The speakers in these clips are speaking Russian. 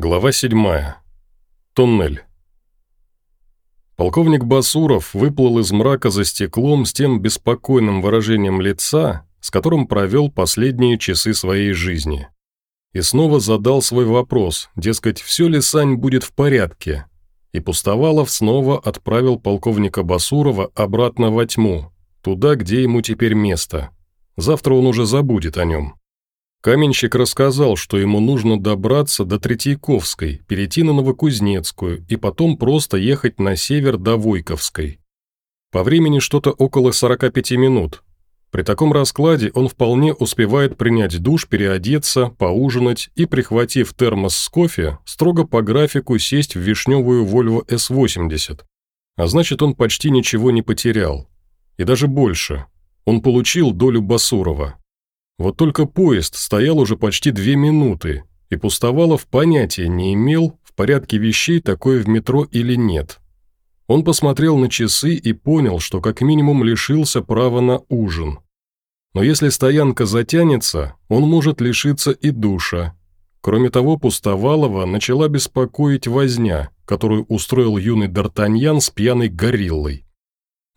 Глава 7. Туннель. Полковник Басуров выплыл из мрака за стеклом с тем беспокойным выражением лица, с которым провел последние часы своей жизни. И снова задал свой вопрос, дескать, все ли Сань будет в порядке. И Пустовалов снова отправил полковника Басурова обратно во тьму, туда, где ему теперь место. Завтра он уже забудет о нем. Каменщик рассказал, что ему нужно добраться до Третьяковской, перейти на Новокузнецкую и потом просто ехать на север до Войковской. По времени что-то около 45 минут. При таком раскладе он вполне успевает принять душ, переодеться, поужинать и, прихватив термос с кофе, строго по графику сесть в вишневую Volvo S80. А значит, он почти ничего не потерял. И даже больше. Он получил долю Басурова. Вот только поезд стоял уже почти две минуты, и Пустовалов понятия не имел, в порядке вещей такое в метро или нет. Он посмотрел на часы и понял, что как минимум лишился права на ужин. Но если стоянка затянется, он может лишиться и душа. Кроме того, Пустовалова начала беспокоить возня, которую устроил юный Д'Артаньян с пьяной гориллой.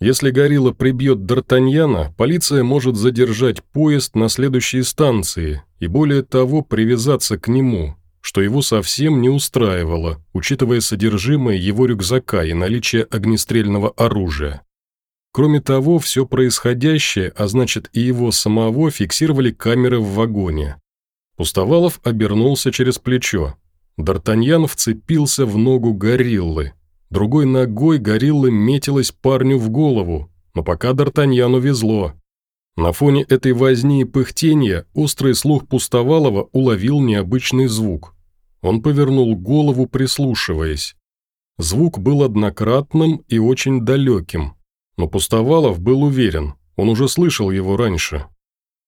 Если Горилла прибьет Д'Артаньяна, полиция может задержать поезд на следующей станции и более того привязаться к нему, что его совсем не устраивало, учитывая содержимое его рюкзака и наличие огнестрельного оружия. Кроме того, все происходящее, а значит и его самого, фиксировали камеры в вагоне. Пустовалов обернулся через плечо. Д'Артаньян вцепился в ногу гориллы, Другой ногой горилла метилась парню в голову, но пока Д'Артаньяну везло. На фоне этой возни и пыхтения острый слух Пустовалова уловил необычный звук. Он повернул голову, прислушиваясь. Звук был однократным и очень далеким, но Пустовалов был уверен, он уже слышал его раньше.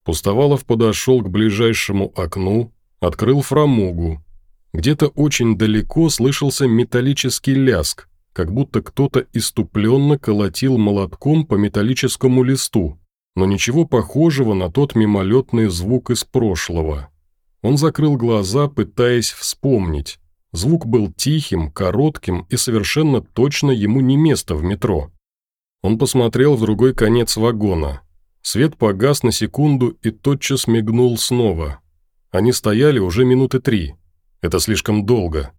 Пустовалов подошел к ближайшему окну, открыл фрамугу. Где-то очень далеко слышался металлический ляск, как будто кто-то иступленно колотил молотком по металлическому листу, но ничего похожего на тот мимолетный звук из прошлого. Он закрыл глаза, пытаясь вспомнить. Звук был тихим, коротким и совершенно точно ему не место в метро. Он посмотрел в другой конец вагона. Свет погас на секунду и тотчас мигнул снова. Они стояли уже минуты три. Это слишком долго.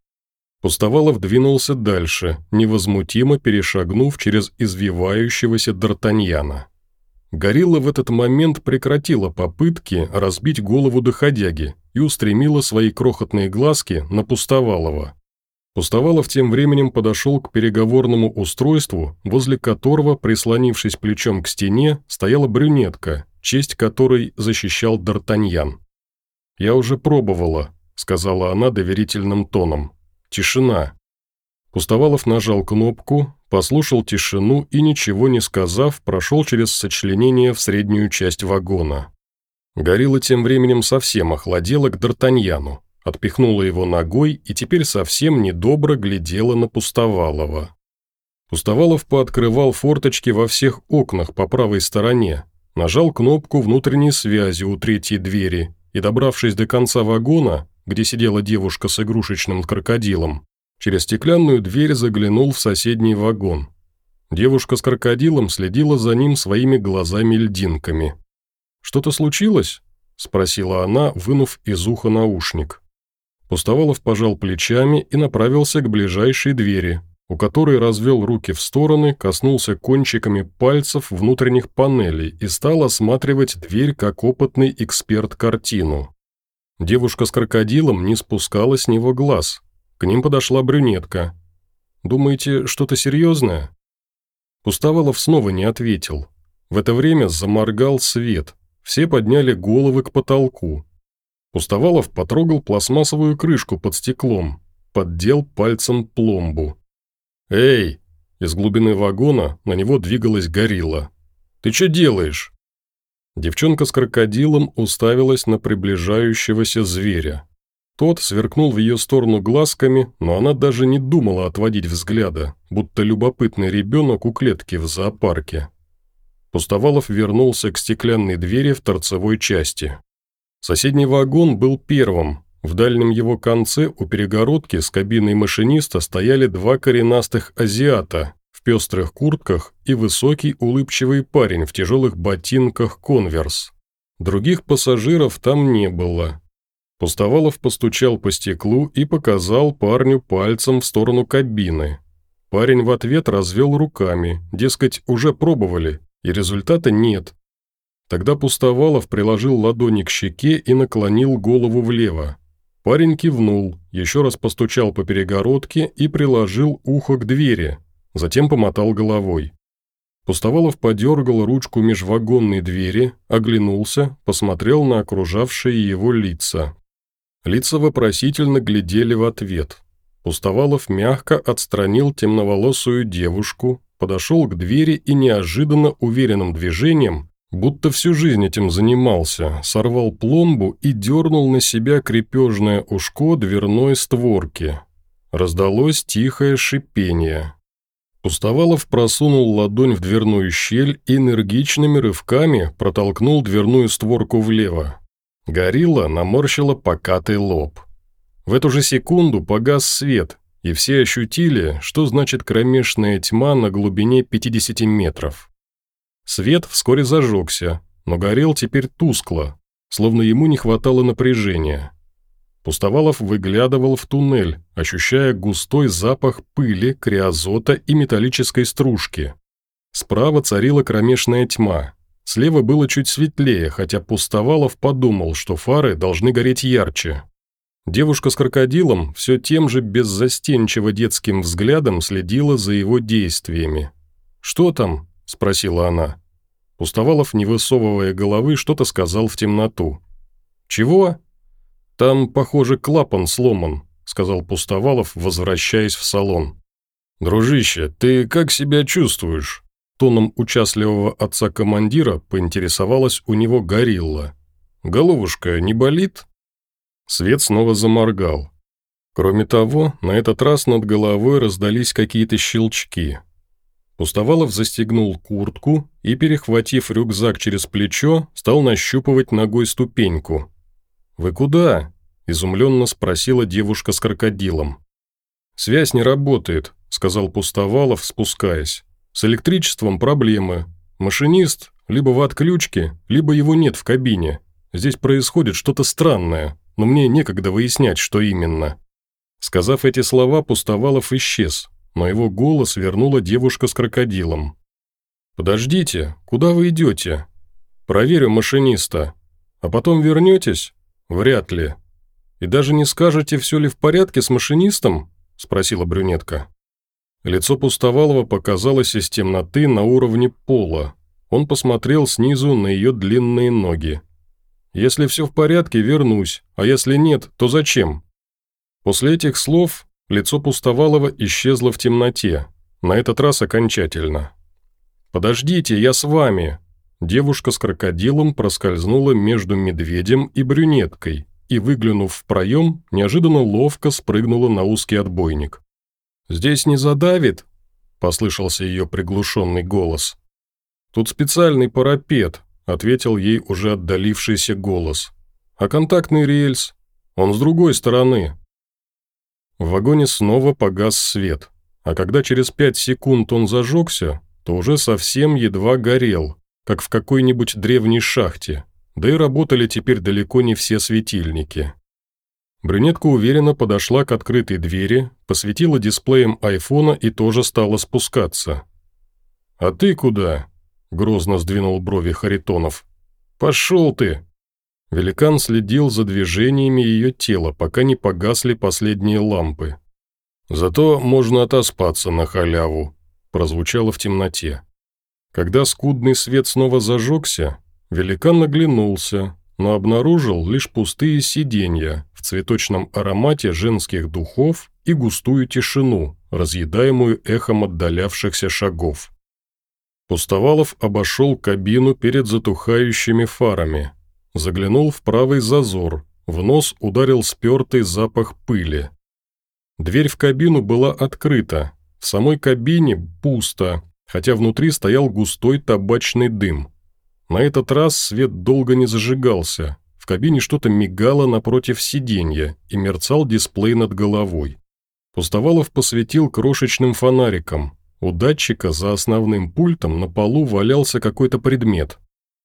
Пустовалов двинулся дальше, невозмутимо перешагнув через извивающегося Д'Артаньяна. Горилла в этот момент прекратила попытки разбить голову доходяги и устремила свои крохотные глазки на Пустовалова. Пустовалов тем временем подошел к переговорному устройству, возле которого, прислонившись плечом к стене, стояла брюнетка, честь которой защищал Д'Артаньян. «Я уже пробовала», — сказала она доверительным тоном. Тишина. Пустовалов нажал кнопку, послушал тишину и, ничего не сказав, прошел через сочленение в среднюю часть вагона. Горилла тем временем совсем охладела к Д'Артаньяну, отпихнула его ногой и теперь совсем недобро глядела на Пустовалова. Пустовалов пооткрывал форточки во всех окнах по правой стороне, нажал кнопку внутренней связи у третьей двери и, добравшись до конца вагона, где сидела девушка с игрушечным крокодилом, через стеклянную дверь заглянул в соседний вагон. Девушка с крокодилом следила за ним своими глазами-льдинками. «Что-то случилось?» – спросила она, вынув из уха наушник. Пустовалов пожал плечами и направился к ближайшей двери, у которой развел руки в стороны, коснулся кончиками пальцев внутренних панелей и стал осматривать дверь как опытный эксперт картину. Девушка с крокодилом не спускала с него глаз. К ним подошла брюнетка. «Думаете, что-то серьезное?» Пустовалов снова не ответил. В это время заморгал свет. Все подняли головы к потолку. Пустовалов потрогал пластмассовую крышку под стеклом, поддел пальцем пломбу. «Эй!» Из глубины вагона на него двигалась горилла. «Ты что делаешь?» Девчонка с крокодилом уставилась на приближающегося зверя. Тот сверкнул в ее сторону глазками, но она даже не думала отводить взгляда, будто любопытный ребенок у клетки в зоопарке. Пустовалов вернулся к стеклянной двери в торцевой части. Соседний вагон был первым, В дальнем его конце у перегородки с кабиной машиниста стояли два коренастых азиата в пестрых куртках и высокий улыбчивый парень в тяжелых ботинках «Конверс». Других пассажиров там не было. Пустовалов постучал по стеклу и показал парню пальцем в сторону кабины. Парень в ответ развел руками, дескать, уже пробовали, и результата нет. Тогда Пустовалов приложил ладони к щеке и наклонил голову влево. Парень кивнул, еще раз постучал по перегородке и приложил ухо к двери, затем помотал головой. Пустовалов подергал ручку межвагонной двери, оглянулся, посмотрел на окружавшие его лица. Лица вопросительно глядели в ответ. Пустовалов мягко отстранил темноволосую девушку, подошел к двери и неожиданно уверенным движением, будто всю жизнь этим занимался, сорвал пломбу и дернул на себя крепежное ушко дверной створки. Раздалось тихое шипение. Пустовалов просунул ладонь в дверную щель и энергичными рывками протолкнул дверную створку влево. Горилла наморщила покатый лоб. В эту же секунду погас свет, и все ощутили, что значит кромешная тьма на глубине 50 метров. Свет вскоре зажегся, но горел теперь тускло, словно ему не хватало напряжения. Пустовалов выглядывал в туннель, ощущая густой запах пыли, криозота и металлической стружки. Справа царила кромешная тьма. Слева было чуть светлее, хотя Пустовалов подумал, что фары должны гореть ярче. Девушка с крокодилом все тем же беззастенчиво детским взглядом следила за его действиями. «Что там?» – спросила она. Пустовалов, не высовывая головы, что-то сказал в темноту. «Чего?» «Там, похоже, клапан сломан», – сказал Пустовалов, возвращаясь в салон. «Дружище, ты как себя чувствуешь?» Тоном участливого отца-командира поинтересовалась у него горилла. «Головушка не болит?» Свет снова заморгал. Кроме того, на этот раз над головой раздались какие-то щелчки. Пустовалов застегнул куртку и, перехватив рюкзак через плечо, стал нащупывать ногой ступеньку. «Вы куда?» – изумленно спросила девушка с крокодилом. «Связь не работает», – сказал Пустовалов, спускаясь. «С электричеством проблемы. Машинист либо в отключке, либо его нет в кабине. Здесь происходит что-то странное» но мне некогда выяснять, что именно». Сказав эти слова, Пустовалов исчез, но его голос вернула девушка с крокодилом. «Подождите, куда вы идете?» «Проверю машиниста. А потом вернетесь?» «Вряд ли. И даже не скажете, все ли в порядке с машинистом?» – спросила брюнетка. Лицо Пустовалова показалось из темноты на уровне пола. Он посмотрел снизу на ее длинные ноги. Если все в порядке, вернусь, а если нет, то зачем?» После этих слов лицо Пустовалова исчезло в темноте, на этот раз окончательно. «Подождите, я с вами!» Девушка с крокодилом проскользнула между медведем и брюнеткой и, выглянув в проем, неожиданно ловко спрыгнула на узкий отбойник. «Здесь не задавит?» – послышался ее приглушенный голос. «Тут специальный парапет, – ответил ей уже отдалившийся голос. «А контактный рельс? Он с другой стороны». В вагоне снова погас свет, а когда через пять секунд он зажегся, то уже совсем едва горел, как в какой-нибудь древней шахте, да и работали теперь далеко не все светильники. Брюнетка уверенно подошла к открытой двери, посветила дисплеем айфона и тоже стала спускаться. «А ты куда?» грозно сдвинул брови Харитонов. «Пошел ты!» Великан следил за движениями ее тела, пока не погасли последние лампы. «Зато можно отоспаться на халяву», – прозвучало в темноте. Когда скудный свет снова зажегся, великан наглянулся, но обнаружил лишь пустые сиденья в цветочном аромате женских духов и густую тишину, разъедаемую эхом отдалявшихся шагов. Пустовалов обошел кабину перед затухающими фарами. Заглянул в правый зазор, в нос ударил спертый запах пыли. Дверь в кабину была открыта, в самой кабине пусто, хотя внутри стоял густой табачный дым. На этот раз свет долго не зажигался, В кабине что-то мигало напротив сиденья и мерцал дисплей над головой. Пустовалов посветил крошечным фонариком. У датчика за основным пультом на полу валялся какой-то предмет.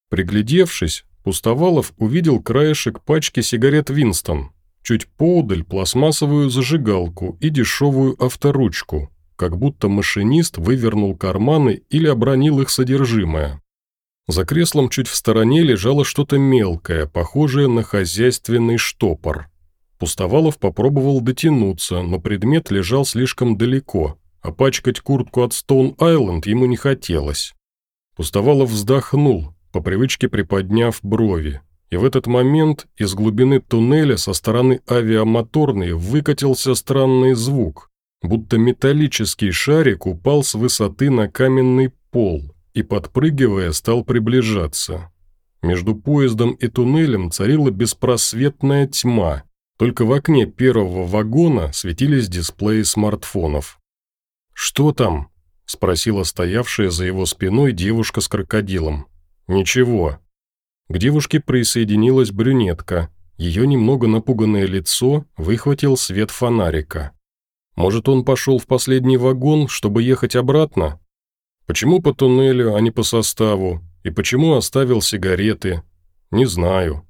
Приглядевшись, Пустовалов увидел краешек пачки сигарет «Винстон», чуть поодаль пластмассовую зажигалку и дешевую авторучку, как будто машинист вывернул карманы или обронил их содержимое. За креслом чуть в стороне лежало что-то мелкое, похожее на хозяйственный штопор. Пустовалов попробовал дотянуться, но предмет лежал слишком далеко, а пачкать куртку от Стоун-Айленд ему не хотелось. Пустовалов вздохнул, по привычке приподняв брови, и в этот момент из глубины туннеля со стороны авиамоторной выкатился странный звук, будто металлический шарик упал с высоты на каменный пол – и, подпрыгивая, стал приближаться. Между поездом и туннелем царила беспросветная тьма, только в окне первого вагона светились дисплеи смартфонов. «Что там?» – спросила стоявшая за его спиной девушка с крокодилом. «Ничего». К девушке присоединилась брюнетка. Ее немного напуганное лицо выхватил свет фонарика. «Может, он пошел в последний вагон, чтобы ехать обратно?» Почему по туннелю, а не по составу? И почему оставил сигареты? Не знаю.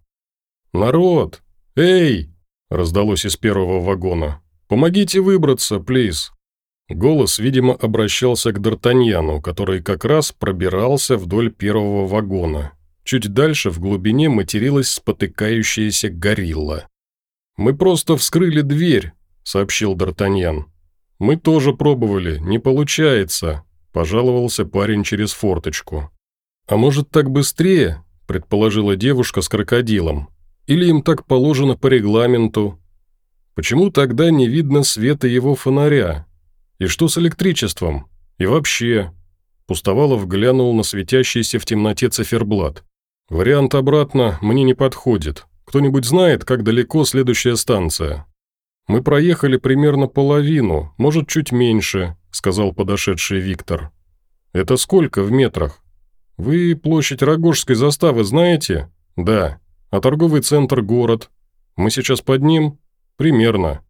«Народ! Эй!» – раздалось из первого вагона. «Помогите выбраться, плиз!» Голос, видимо, обращался к Д'Артаньяну, который как раз пробирался вдоль первого вагона. Чуть дальше в глубине материлась спотыкающаяся горилла. «Мы просто вскрыли дверь», – сообщил Д'Артаньян. «Мы тоже пробовали, не получается. – пожаловался парень через форточку. «А может, так быстрее?» – предположила девушка с крокодилом. «Или им так положено по регламенту?» «Почему тогда не видно света его фонаря? И что с электричеством? И вообще?» Пустовалов глянул на светящийся в темноте циферблат. «Вариант обратно мне не подходит. Кто-нибудь знает, как далеко следующая станция?» «Мы проехали примерно половину, может, чуть меньше», – сказал подошедший Виктор. «Это сколько в метрах?» «Вы площадь Рогожской заставы знаете?» «Да. А торговый центр – город. Мы сейчас под ним?» «Примерно».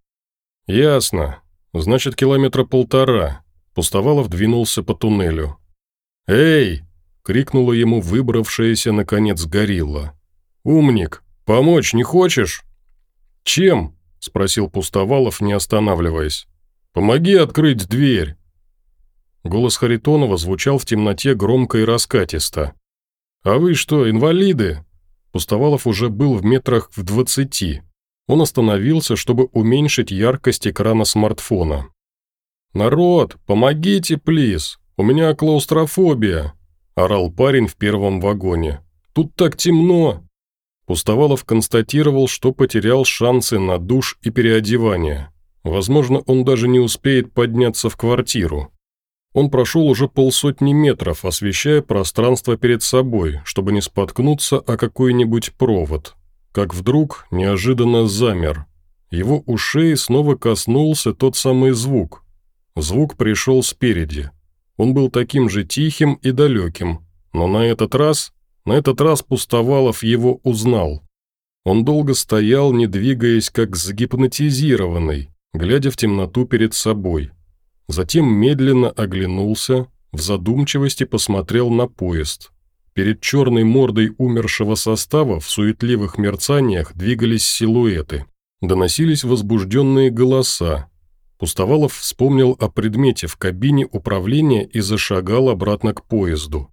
«Ясно. Значит, километра полтора». Пустовалов двинулся по туннелю. «Эй!» – крикнула ему выбравшаяся, наконец, горилла. «Умник, помочь не хочешь?» «Чем?» – спросил Пустовалов, не останавливаясь. «Помоги открыть дверь!» Голос Харитонова звучал в темноте громко и раскатисто. «А вы что, инвалиды?» Пустовалов уже был в метрах в двадцати. Он остановился, чтобы уменьшить яркость экрана смартфона. «Народ, помогите, плиз! У меня клаустрофобия!» – орал парень в первом вагоне. «Тут так темно!» Пустовалов констатировал, что потерял шансы на душ и переодевание. Возможно, он даже не успеет подняться в квартиру. Он прошел уже полсотни метров, освещая пространство перед собой, чтобы не споткнуться о какой-нибудь провод. Как вдруг неожиданно замер. Его ушей снова коснулся тот самый звук. Звук пришел спереди. Он был таким же тихим и далеким, но на этот раз, на этот раз Пустовалов его узнал. Он долго стоял, не двигаясь, как загипнотизированный, глядя в темноту перед собой. Затем медленно оглянулся, в задумчивости посмотрел на поезд. Перед черной мордой умершего состава в суетливых мерцаниях двигались силуэты. Доносились возбужденные голоса. Пустовалов вспомнил о предмете в кабине управления и зашагал обратно к поезду.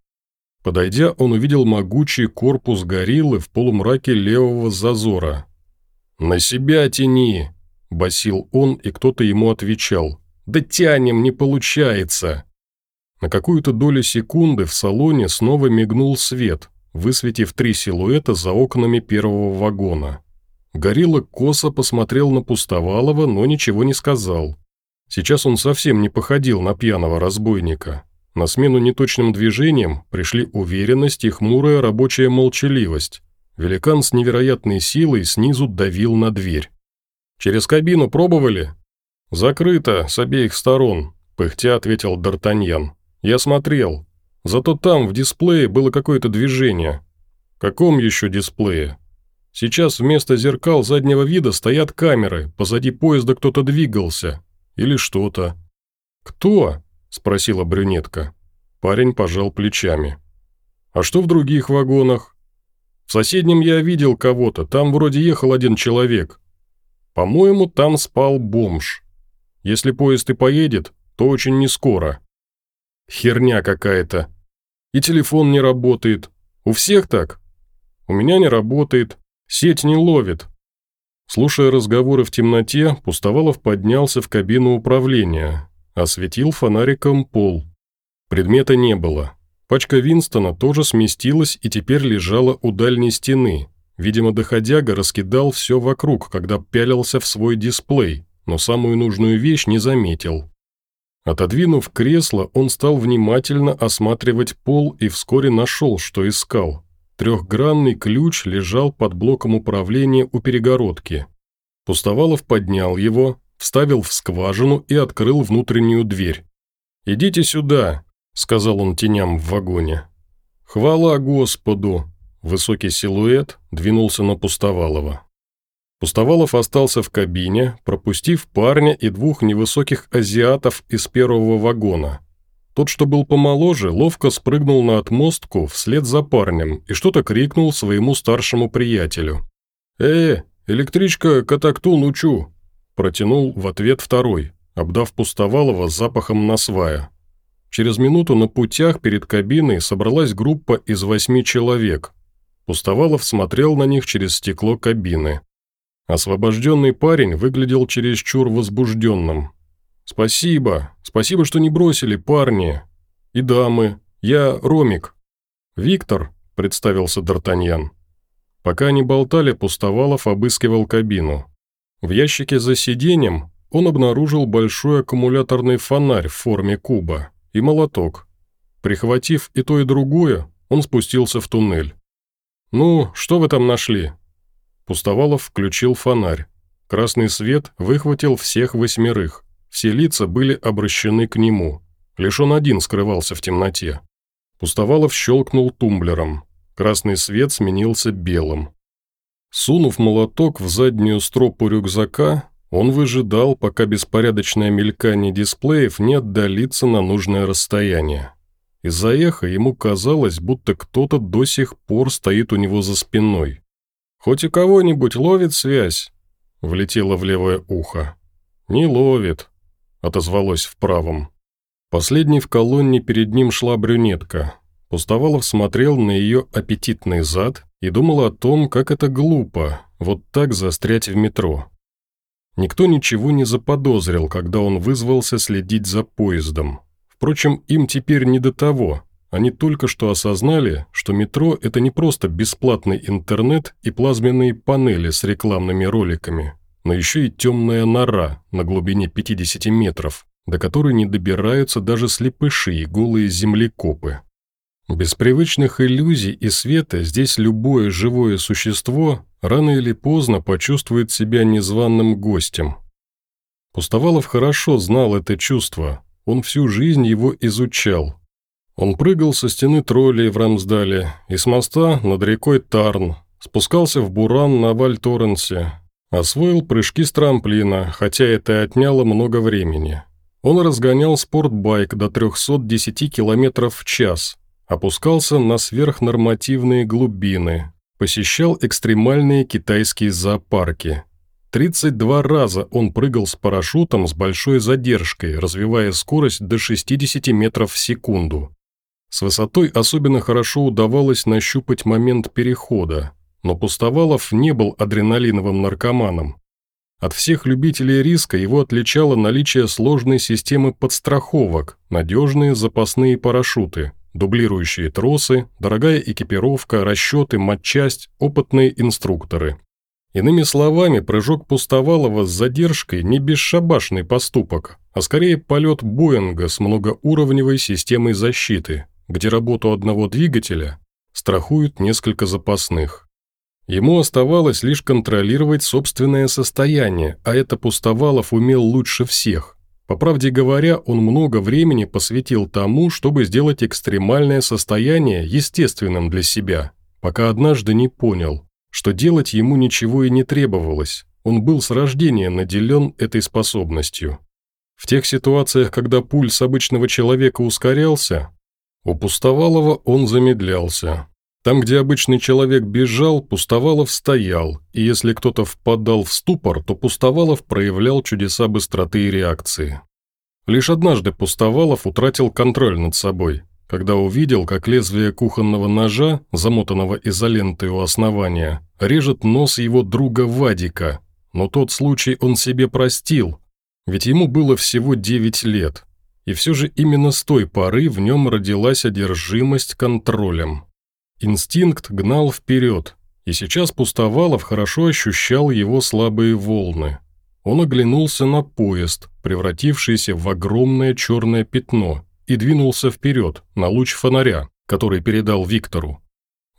Подойдя, он увидел могучий корпус гориллы в полумраке левого зазора. «На себя тяни!» – басил он, и кто-то ему отвечал. «Да тянем, не получается!» На какую-то долю секунды в салоне снова мигнул свет, высветив три силуэта за окнами первого вагона. Горилла косо посмотрел на Пустовалова, но ничего не сказал. Сейчас он совсем не походил на пьяного разбойника. На смену неточным движениям пришли уверенность и хмурая рабочая молчаливость. Великан с невероятной силой снизу давил на дверь. «Через кабину пробовали?» «Закрыто, с обеих сторон», – пыхтя ответил Д'Артаньян. «Я смотрел. Зато там, в дисплее, было какое-то движение». «Каком еще дисплее?» Сейчас вместо зеркал заднего вида стоят камеры, позади поезда кто-то двигался. Или что-то». «Кто?» – спросила брюнетка. Парень пожал плечами. «А что в других вагонах?» «В соседнем я видел кого-то, там вроде ехал один человек. По-моему, там спал бомж. Если поезд и поедет, то очень нескоро». «Херня какая-то. И телефон не работает. У всех так?» «У меня не работает. Сеть не ловит». Слушая разговоры в темноте, Пустовалов поднялся в кабину управления, осветил фонариком пол. Предмета не было. Пачка Винстона тоже сместилась и теперь лежала у дальней стены. Видимо, доходяга раскидал все вокруг, когда пялился в свой дисплей, но самую нужную вещь не заметил. Отодвинув кресло, он стал внимательно осматривать пол и вскоре нашел, что искал. Трехгранный ключ лежал под блоком управления у перегородки. Пустовалов поднял его, вставил в скважину и открыл внутреннюю дверь. «Идите сюда», – сказал он теням в вагоне. «Хвала Господу!» Высокий силуэт двинулся на Пустовалова. Пустовалов остался в кабине, пропустив парня и двух невысоких азиатов из первого вагона. Тот, что был помоложе, ловко спрыгнул на отмостку вслед за парнем и что-то крикнул своему старшему приятелю. «Э, электричка Катактун учу!» Протянул в ответ второй, обдав Пустовалова запахом насвая. Через минуту на путях перед кабиной собралась группа из восьми человек. Пустовалов смотрел на них через стекло кабины. Освобожденный парень выглядел чересчур возбужденным. «Спасибо, спасибо, что не бросили, парни. И дамы. Я Ромик». «Виктор», – представился Д'Артаньян. Пока они болтали, Пустовалов обыскивал кабину. В ящике за сиденьем он обнаружил большой аккумуляторный фонарь в форме куба и молоток. Прихватив и то, и другое, он спустился в туннель. «Ну, что вы там нашли?» Пустовалов включил фонарь. Красный свет выхватил всех восьмерых. Все лица были обращены к нему. Лишь он один скрывался в темноте. Пустовалов щелкнул тумблером. Красный свет сменился белым. Сунув молоток в заднюю стропу рюкзака, он выжидал, пока беспорядочное мелькание дисплеев не отдалится на нужное расстояние. Из-за эха ему казалось, будто кто-то до сих пор стоит у него за спиной. «Хоть у кого-нибудь ловит связь?» – влетело в левое ухо. «Не ловит», отозвалось в правом. Последней в колонне перед ним шла брюнетка. Пустовалов смотрел на ее аппетитный зад и думал о том, как это глупо, вот так застрять в метро. Никто ничего не заподозрил, когда он вызвался следить за поездом. Впрочем, им теперь не до того. Они только что осознали, что метро – это не просто бесплатный интернет и плазменные панели с рекламными роликами но еще и темная нора на глубине 50 метров, до которой не добираются даже слепыши и голые землекопы. Без привычных иллюзий и света здесь любое живое существо рано или поздно почувствует себя незваным гостем. Пустовалов хорошо знал это чувство, он всю жизнь его изучал. Он прыгал со стены троллей в Рамсдале и с моста над рекой Тарн, спускался в Буран на Вальторренсе, Освоил прыжки с трамплина, хотя это и отняло много времени. Он разгонял спортбайк до 310 км в час, опускался на сверхнормативные глубины, посещал экстремальные китайские зоопарки. 32 раза он прыгал с парашютом с большой задержкой, развивая скорость до 60 метров в секунду. С высотой особенно хорошо удавалось нащупать момент перехода, но Пустовалов не был адреналиновым наркоманом. От всех любителей риска его отличало наличие сложной системы подстраховок, надежные запасные парашюты, дублирующие тросы, дорогая экипировка, расчеты, матчасть, опытные инструкторы. Иными словами, прыжок Пустовалова с задержкой не бесшабашный поступок, а скорее полет Боинга с многоуровневой системой защиты, где работу одного двигателя страхуют несколько запасных. Ему оставалось лишь контролировать собственное состояние, а это Пустовалов умел лучше всех. По правде говоря, он много времени посвятил тому, чтобы сделать экстремальное состояние естественным для себя, пока однажды не понял, что делать ему ничего и не требовалось, он был с рождения наделен этой способностью. В тех ситуациях, когда пульс обычного человека ускорялся, у Пустовалова он замедлялся. Там, где обычный человек бежал, Пустовалов стоял, и если кто-то впадал в ступор, то Пустовалов проявлял чудеса быстроты и реакции. Лишь однажды Пустовалов утратил контроль над собой, когда увидел, как лезвие кухонного ножа, замотанного изолентой у основания, режет нос его друга Вадика, но тот случай он себе простил, ведь ему было всего 9 лет, и все же именно с той поры в нем родилась одержимость контролем. Инстинкт гнал вперед, и сейчас Пустовалов хорошо ощущал его слабые волны. Он оглянулся на поезд, превратившийся в огромное черное пятно, и двинулся вперед, на луч фонаря, который передал Виктору.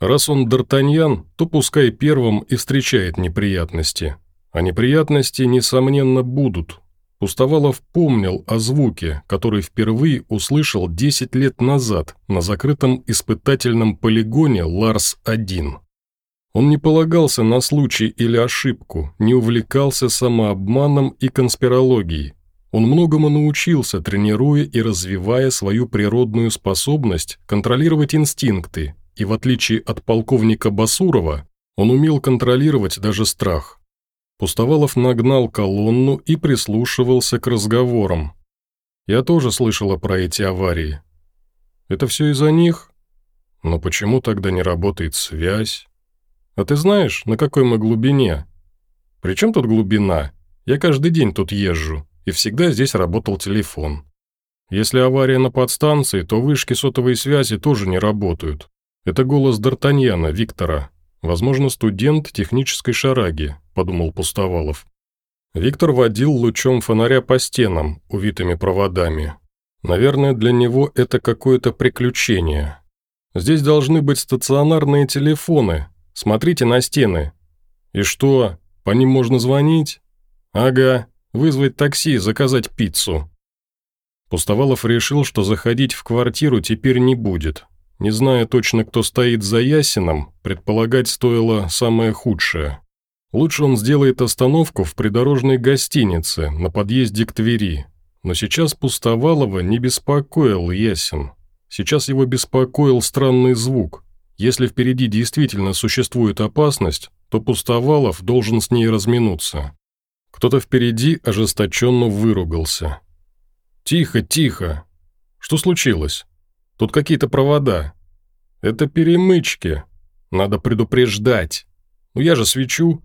Раз он Д'Артаньян, то пускай первым и встречает неприятности. А неприятности, несомненно, будут. Пустовалов помнил о звуке, который впервые услышал 10 лет назад на закрытом испытательном полигоне Ларс-1. Он не полагался на случай или ошибку, не увлекался самообманом и конспирологией. Он многому научился, тренируя и развивая свою природную способность контролировать инстинкты, и в отличие от полковника Басурова, он умел контролировать даже страх. Пустовалов нагнал колонну и прислушивался к разговорам. Я тоже слышала про эти аварии. Это все из-за них? Но почему тогда не работает связь? А ты знаешь, на какой мы глубине? При чем тут глубина? Я каждый день тут езжу, и всегда здесь работал телефон. Если авария на подстанции, то вышки сотовой связи тоже не работают. Это голос Д'Артаньяна, Виктора. Возможно, студент технической шараги, подумал Пустовалов. Виктор водил лучом фонаря по стенам, увитыми проводами. Наверное, для него это какое-то приключение. Здесь должны быть стационарные телефоны, Смотрите на стены». «И что, по ним можно звонить?» «Ага, вызвать такси, заказать пиццу». Пустовалов решил, что заходить в квартиру теперь не будет. Не зная точно, кто стоит за Ясином, предполагать стоило самое худшее. Лучше он сделает остановку в придорожной гостинице на подъезде к Твери. Но сейчас Пустовалова не беспокоил Ясин. Сейчас его беспокоил странный звук, если впереди действительно существует опасность, то Пустовалов должен с ней разминуться. Кто-то впереди ожесточенно выругался. «Тихо, тихо! Что случилось? Тут какие-то провода. Это перемычки. Надо предупреждать. Ну я же свечу».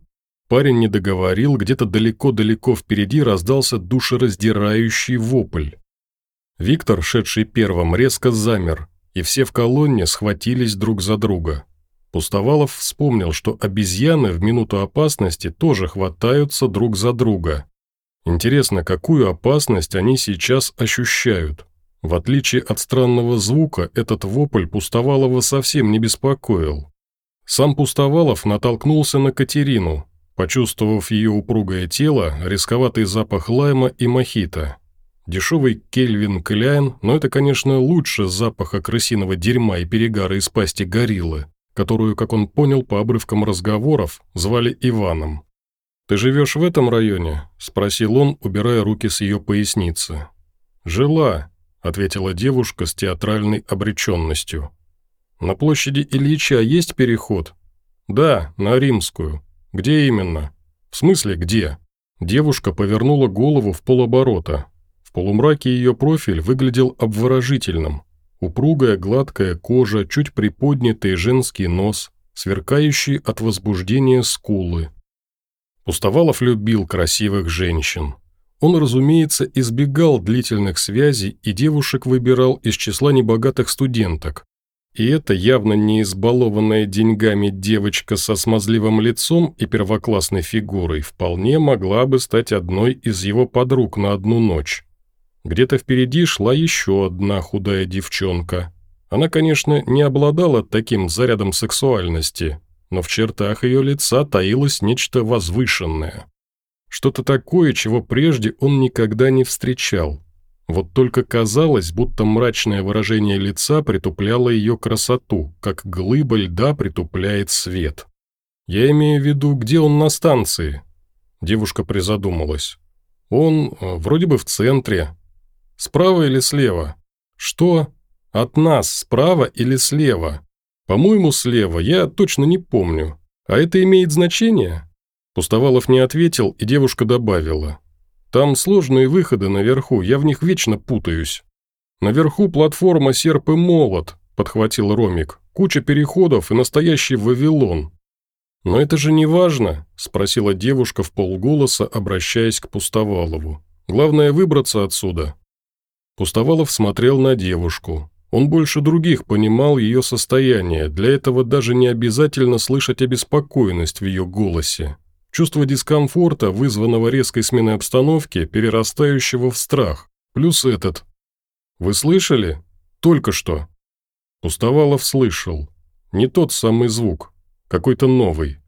Парень не договорил, где-то далеко-далеко впереди раздался душераздирающий вопль. Виктор, шедший первым, резко замер, и все в колонне схватились друг за друга. Пустовалов вспомнил, что обезьяны в минуту опасности тоже хватаются друг за друга. Интересно, какую опасность они сейчас ощущают? В отличие от странного звука, этот вопль Пустовалова совсем не беспокоил. Сам Пустовалов натолкнулся на Катерину, почувствовав ее упругое тело, рисковатый запах лайма и мохито. Дешевый Кельвин Кляйн, но это, конечно, лучше запаха крысиного дерьма и перегара из пасти гориллы, которую, как он понял по обрывкам разговоров, звали Иваном. «Ты живешь в этом районе?» – спросил он, убирая руки с ее поясницы. «Жила», – ответила девушка с театральной обреченностью. «На площади Ильича есть переход?» «Да, на Римскую. Где именно?» «В смысле, где?» Девушка повернула голову в полоборота, полумраке ее профиль выглядел обворожительным. Упругая гладкая кожа, чуть приподнятый женский нос, сверкающий от возбуждения скулы. Пустовалов любил красивых женщин. Он, разумеется, избегал длительных связей и девушек выбирал из числа небогатых студенток. И эта явно не избалованная деньгами девочка со смазливым лицом и первоклассной фигурой вполне могла бы стать одной из его подруг на одну ночь. Где-то впереди шла еще одна худая девчонка. Она, конечно, не обладала таким зарядом сексуальности, но в чертах ее лица таилось нечто возвышенное. Что-то такое, чего прежде он никогда не встречал. Вот только казалось, будто мрачное выражение лица притупляло ее красоту, как глыба льда притупляет свет. «Я имею в виду, где он на станции?» Девушка призадумалась. «Он э, вроде бы в центре. Справа или слева?» «Что? От нас справа или слева?» «По-моему, слева, я точно не помню. А это имеет значение?» Пустовалов не ответил, и девушка добавила. «Там сложные выходы наверху, я в них вечно путаюсь». «Наверху платформа «Серп и молот», – подхватил Ромик. «Куча переходов и настоящий Вавилон». «Но это же не важно», – спросила девушка в полголоса, обращаясь к Пустовалову. «Главное выбраться отсюда». Пустовалов смотрел на девушку. Он больше других понимал ее состояние, для этого даже не обязательно слышать обеспокоенность в ее голосе. Чувство дискомфорта, вызванного резкой сменой обстановки, перерастающего в страх. Плюс этот. «Вы слышали? Только что». Пустовалов слышал. Не тот самый звук, какой-то новый.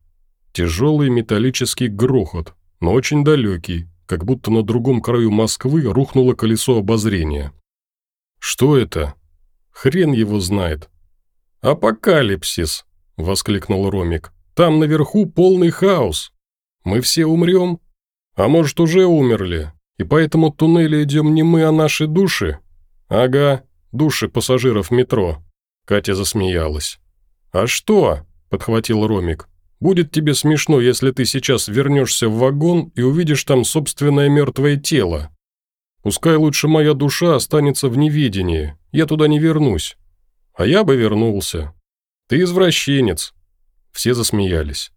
Тяжелый металлический грохот, но очень далекий, как будто на другом краю Москвы рухнуло колесо обозрения. «Что это?» Хрен его знает. «Апокалипсис!» – воскликнул Ромик. «Там наверху полный хаос. Мы все умрем? А может, уже умерли? И по этому туннелю идем не мы, а наши души?» «Ага, души пассажиров метро», – Катя засмеялась. «А что?» – подхватил Ромик. «Будет тебе смешно, если ты сейчас вернешься в вагон и увидишь там собственное мертвое тело. Пускай лучше моя душа останется в неведении, я туда не вернусь. А я бы вернулся. Ты извращенец». Все засмеялись.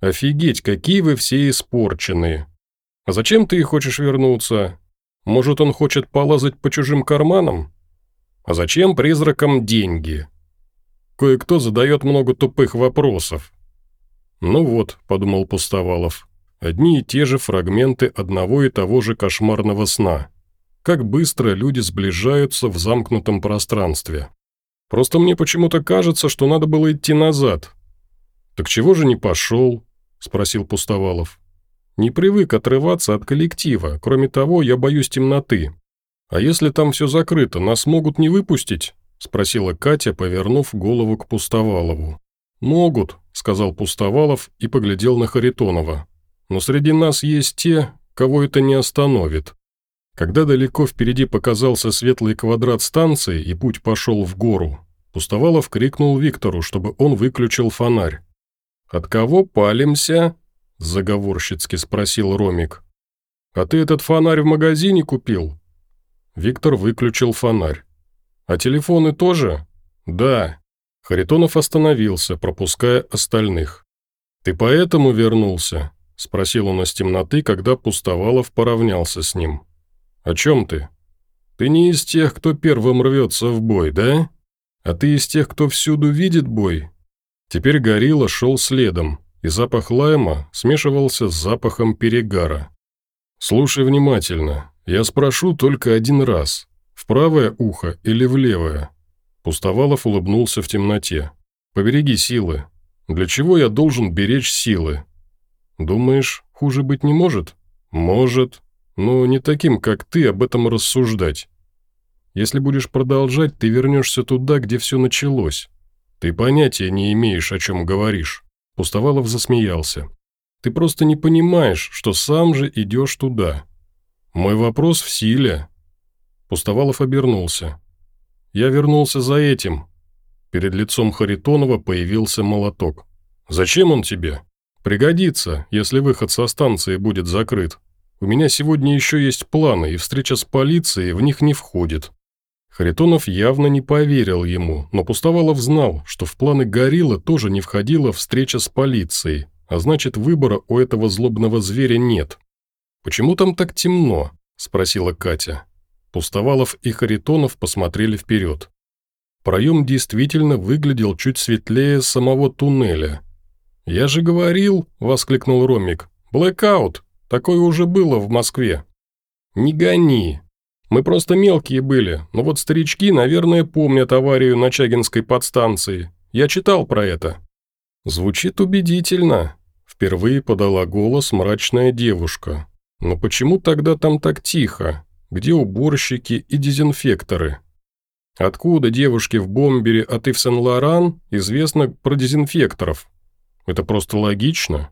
«Офигеть, какие вы все испорченные. А зачем ты хочешь вернуться? Может, он хочет полазать по чужим карманам? А зачем призракам деньги? Кое-кто задает много тупых вопросов». «Ну вот», – подумал Пустовалов, – «одни и те же фрагменты одного и того же кошмарного сна» как быстро люди сближаются в замкнутом пространстве. Просто мне почему-то кажется, что надо было идти назад». «Так чего же не пошел?» – спросил Пустовалов. «Не привык отрываться от коллектива. Кроме того, я боюсь темноты. А если там все закрыто, нас могут не выпустить?» – спросила Катя, повернув голову к Пустовалову. «Могут», – сказал Пустовалов и поглядел на Харитонова. «Но среди нас есть те, кого это не остановит. Когда далеко впереди показался светлый квадрат станции и путь пошел в гору, Пустовалов крикнул Виктору, чтобы он выключил фонарь. «От кого палимся?» – заговорщицки спросил Ромик. «А ты этот фонарь в магазине купил?» Виктор выключил фонарь. «А телефоны тоже?» «Да». Харитонов остановился, пропуская остальных. «Ты поэтому вернулся?» – спросил он из темноты, когда Пустовалов поравнялся с ним. «О чем ты? Ты не из тех, кто первым рвется в бой, да? А ты из тех, кто всюду видит бой?» Теперь горилла шел следом, и запах лайма смешивался с запахом перегара. «Слушай внимательно, я спрошу только один раз, в правое ухо или в левое?» Пустовалов улыбнулся в темноте. «Побереги силы. Для чего я должен беречь силы?» «Думаешь, хуже быть не может?» «Может но не таким, как ты, об этом рассуждать. Если будешь продолжать, ты вернешься туда, где все началось. Ты понятия не имеешь, о чем говоришь». Пустовалов засмеялся. «Ты просто не понимаешь, что сам же идешь туда. Мой вопрос в силе». Пустовалов обернулся. «Я вернулся за этим». Перед лицом Харитонова появился молоток. «Зачем он тебе?» «Пригодится, если выход со станции будет закрыт», у меня сегодня еще есть планы, и встреча с полицией в них не входит». Харитонов явно не поверил ему, но Пустовалов знал, что в планы Горилла тоже не входила встреча с полицией, а значит, выбора у этого злобного зверя нет. «Почему там так темно?» – спросила Катя. Пустовалов и Харитонов посмотрели вперед. Проем действительно выглядел чуть светлее самого туннеля. «Я же говорил!» – воскликнул Ромик. «Блэкаут! Такое уже было в Москве». «Не гони. Мы просто мелкие были, но вот старички, наверное, помнят аварию на Чагинской подстанции. Я читал про это». «Звучит убедительно», – впервые подала голос мрачная девушка. «Но почему тогда там так тихо? Где уборщики и дезинфекторы?» «Откуда девушке в Бомбере, а ты в Сен-Лоран, известно про дезинфекторов?» Это просто логично».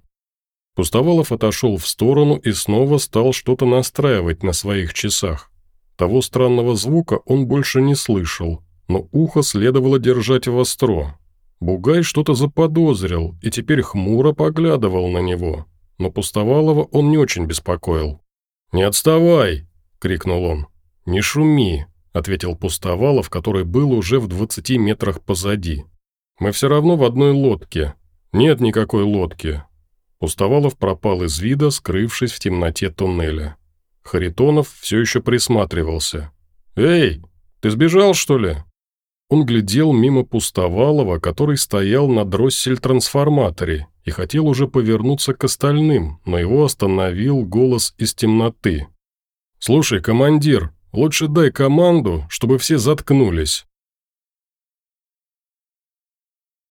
Пустовалов отошел в сторону и снова стал что-то настраивать на своих часах. Того странного звука он больше не слышал, но ухо следовало держать востро. Бугай что-то заподозрил и теперь хмуро поглядывал на него, но Пустовалова он не очень беспокоил. «Не отставай!» – крикнул он. «Не шуми!» – ответил Пустовалов, который был уже в двадцати метрах позади. «Мы все равно в одной лодке. Нет никакой лодки». Пустовалов пропал из вида, скрывшись в темноте туннеля. Харитонов все еще присматривался. «Эй, ты сбежал, что ли?» Он глядел мимо Пустовалова, который стоял на дроссель-трансформаторе и хотел уже повернуться к остальным, но его остановил голос из темноты. «Слушай, командир, лучше дай команду, чтобы все заткнулись.